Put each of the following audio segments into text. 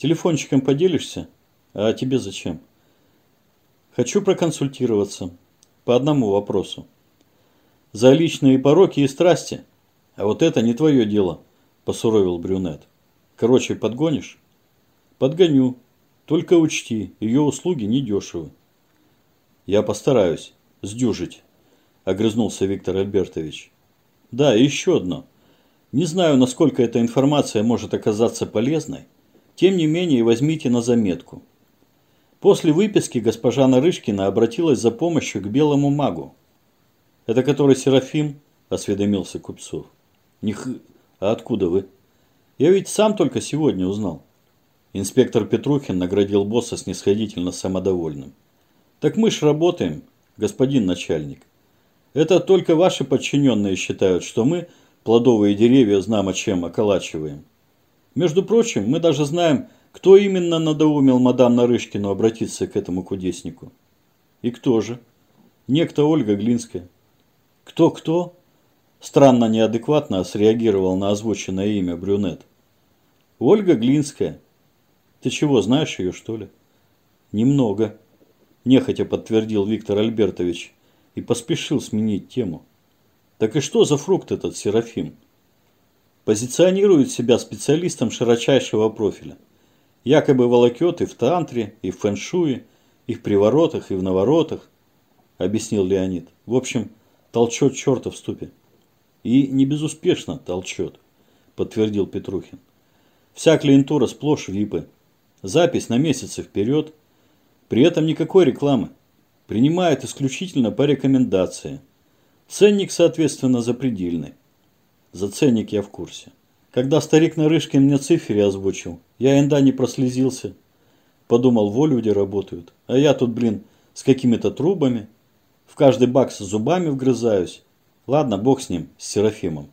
Телефончиком поделишься? А тебе зачем? Хочу проконсультироваться. По одному вопросу. За личные пороки и страсти? А вот это не твое дело, посуровил брюнет. Короче, подгонишь? Подгоню. Только учти, ее услуги недешевы. Я постараюсь сдюжить, огрызнулся Виктор Альбертович. Да, и еще одно. Не знаю, насколько эта информация может оказаться полезной, тем не менее возьмите на заметку. После выписки госпожа Нарышкина обратилась за помощью к белому магу. «Это который Серафим?» – осведомился Купцов. «Них... А откуда вы?» «Я ведь сам только сегодня узнал». Инспектор Петрухин наградил босса снисходительно самодовольным. «Так мы ж работаем, господин начальник. Это только ваши подчиненные считают, что мы – плодовые деревья знамо чем околачиваем. Между прочим, мы даже знаем, кто именно надоумил мадам Нарышкину обратиться к этому кудеснику. И кто же? Некто Ольга Глинская. Кто-кто? Странно неадекватно среагировал на озвученное имя брюнет. Ольга Глинская. Ты чего, знаешь ее, что ли? Немного. Нехотя подтвердил Виктор Альбертович и поспешил сменить тему. Так и что за фрукт этот Серафим? Позиционирует себя специалистом широчайшего профиля. Якобы волокет и в тантре, и в фэншуе, и в приворотах, и в наворотах, объяснил Леонид. В общем, толчет черта в ступе. И не безуспешно толчет, подтвердил Петрухин. Вся клиентура сплошь випы. Запись на месяцы вперед. При этом никакой рекламы. Принимает исключительно по рекомендации. Ценник, соответственно, запредельный. За ценник я в курсе. Когда старик Нарышкин мне цифры озвучил, я инда не прослезился. Подумал, во люди работают. А я тут, блин, с какими-то трубами. В каждый бак с зубами вгрызаюсь. Ладно, бог с ним, с Серафимом.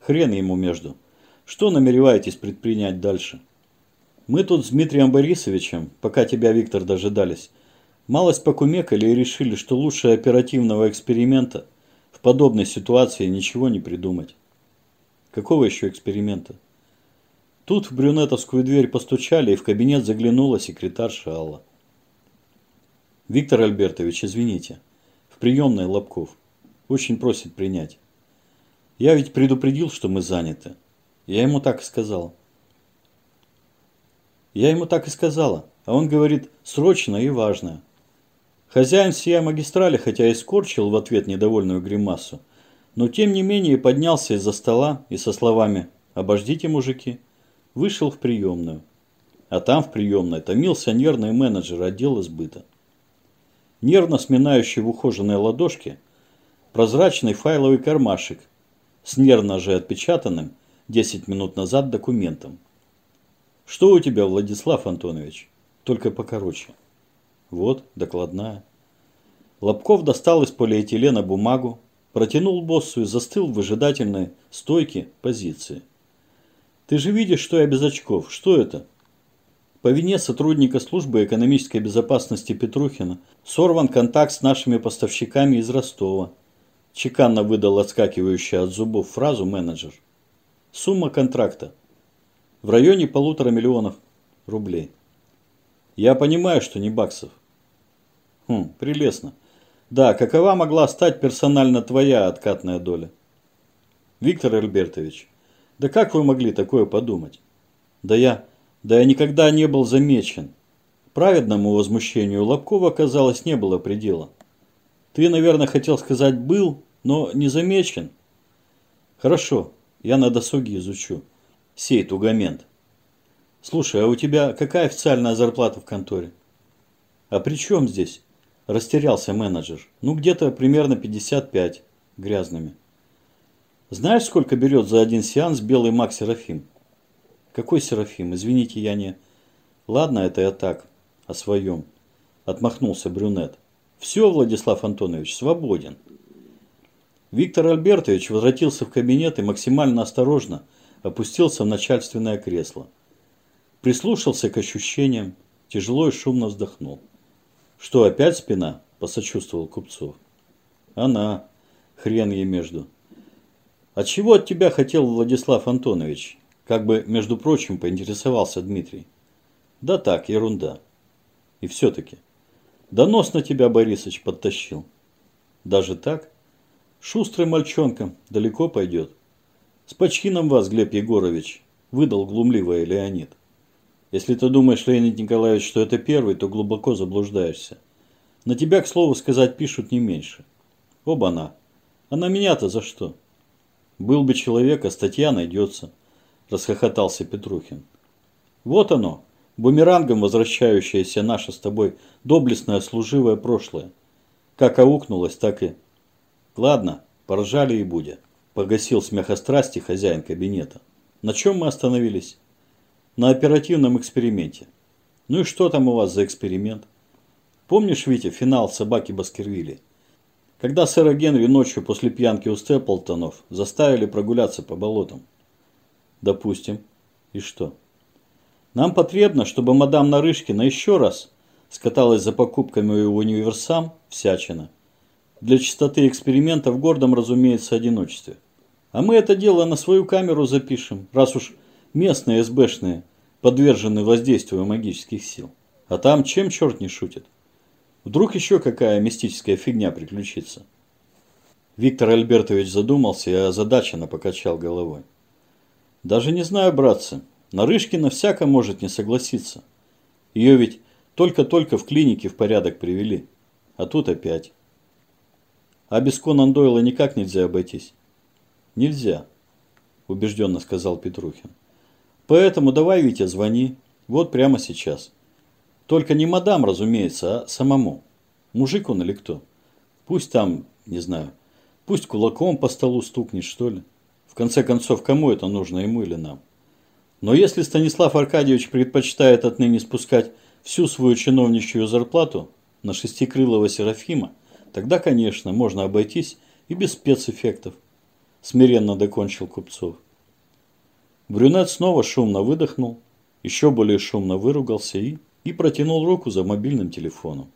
Хрен ему между. Что намереваетесь предпринять дальше? Мы тут с Дмитрием Борисовичем, пока тебя, Виктор, дожидались, малость покумекали и решили, что лучше оперативного эксперимента – в подобной ситуации ничего не придумать. Какого еще эксперимента? Тут в брюнетовскую дверь постучали, и в кабинет заглянула секретарша Алла. Виктор Альбертович, извините. В приемной Лобков. Очень просит принять. Я ведь предупредил, что мы заняты. Я ему так и сказал. Я ему так и сказала. А он говорит, срочно и важно. Хозяин сия магистрали, хотя и скорчил в ответ недовольную гримасу, но тем не менее поднялся из-за стола и со словами «Обождите, мужики», вышел в приемную. А там в приемной томился нервный менеджер отдела сбыта. Нервно сминающий в ухоженной ладошке прозрачный файловый кармашек с нервно же отпечатанным 10 минут назад документом. «Что у тебя, Владислав Антонович?» «Только покороче». Вот, докладная. Лобков достал из полиэтилена бумагу, протянул боссу и застыл в выжидательной стойке позиции. Ты же видишь, что я без очков. Что это? По вине сотрудника службы экономической безопасности Петрухина сорван контакт с нашими поставщиками из Ростова. Чеканно выдал отскакивающий от зубов фразу менеджер. Сумма контракта в районе полутора миллионов рублей. Я понимаю, что не баксов. Хм, прелестно. Да, какова могла стать персонально твоя откатная доля? Виктор Альбертович, да как вы могли такое подумать? Да я, да я никогда не был замечен. Праведному возмущению Лобкова, казалось, не было предела. Ты, наверное, хотел сказать «был», но не замечен. Хорошо, я на досуге изучу. Сей тугамент. Слушай, а у тебя какая официальная зарплата в конторе? А при чем здесь? Растерялся менеджер. Ну, где-то примерно 55 грязными. Знаешь, сколько берет за один сеанс белый маг Серафим? Какой Серафим? Извините, я не... Ладно, это я так, о своем. Отмахнулся брюнет. Все, Владислав Антонович, свободен. Виктор Альбертович возвратился в кабинет и максимально осторожно опустился в начальственное кресло. Прислушался к ощущениям, тяжело и шумно вздохнул. «Что, опять спина?» – посочувствовал Купцов. «Она. Хрен ей между». «А чего от тебя хотел Владислав Антонович?» Как бы, между прочим, поинтересовался Дмитрий. Да так, ерунда. И все-таки. Донос на тебя Борисыч подтащил. Даже так? Шустрый мальчонка, далеко пойдет. С почином вас, Глеб Егорович, выдал глумливый Леонид. Если ты думаешь, Леонид Николаевич, что это первый, то глубоко заблуждаешься. На тебя, к слову сказать, пишут не меньше. Оба-на. А на меня-то за что? Был бы человек, а статья найдется, расхохотался Петрухин. Вот оно, бумерангом возвращающееся наше с тобой доблестное служивое прошлое. Как аукнулось, так и... Ладно, поржали и будет. Погасил смехострасти хозяин кабинета. На чем мы остановились? На оперативном эксперименте. Ну и что там у вас за эксперимент? Помнишь, Витя, финал собаки Баскервилли? Когда сэра Генри ночью после пьянки у Степлтонов заставили прогуляться по болотам. Допустим. И что? Нам потребно, чтобы мадам Нарышкина еще раз скаталась за покупками в универсам всячина. Для чистоты эксперимента в гордом, разумеется, одиночестве. А мы это дело на свою камеру запишем, раз уж местные СБшные подвержены воздействию магических сил. А там чем черт не шутит? Вдруг еще какая мистическая фигня приключится? Виктор Альбертович задумался и озадаченно покачал головой. Даже не знаю, братцы. Нарышкина всяко может не согласиться. Ее ведь только-только в клинике в порядок привели. А тут опять. А без Конан Дойла никак нельзя обойтись. Нельзя, убежденно сказал Петрухин. Поэтому давай, Витя, звони. Вот прямо сейчас. Только не мадам, разумеется, а самому. Мужик он или кто? Пусть там, не знаю, пусть кулаком по столу стукнет, что ли. В конце концов, кому это нужно, ему или нам? Но если Станислав Аркадьевич предпочитает отныне спускать всю свою чиновничью зарплату на шестикрылого Серафима, тогда, конечно, можно обойтись и без спецэффектов. Смиренно докончил Купцов. Брюнет снова шумно выдохнул, еще более шумно выругался и и протянул руку за мобильным телефоном.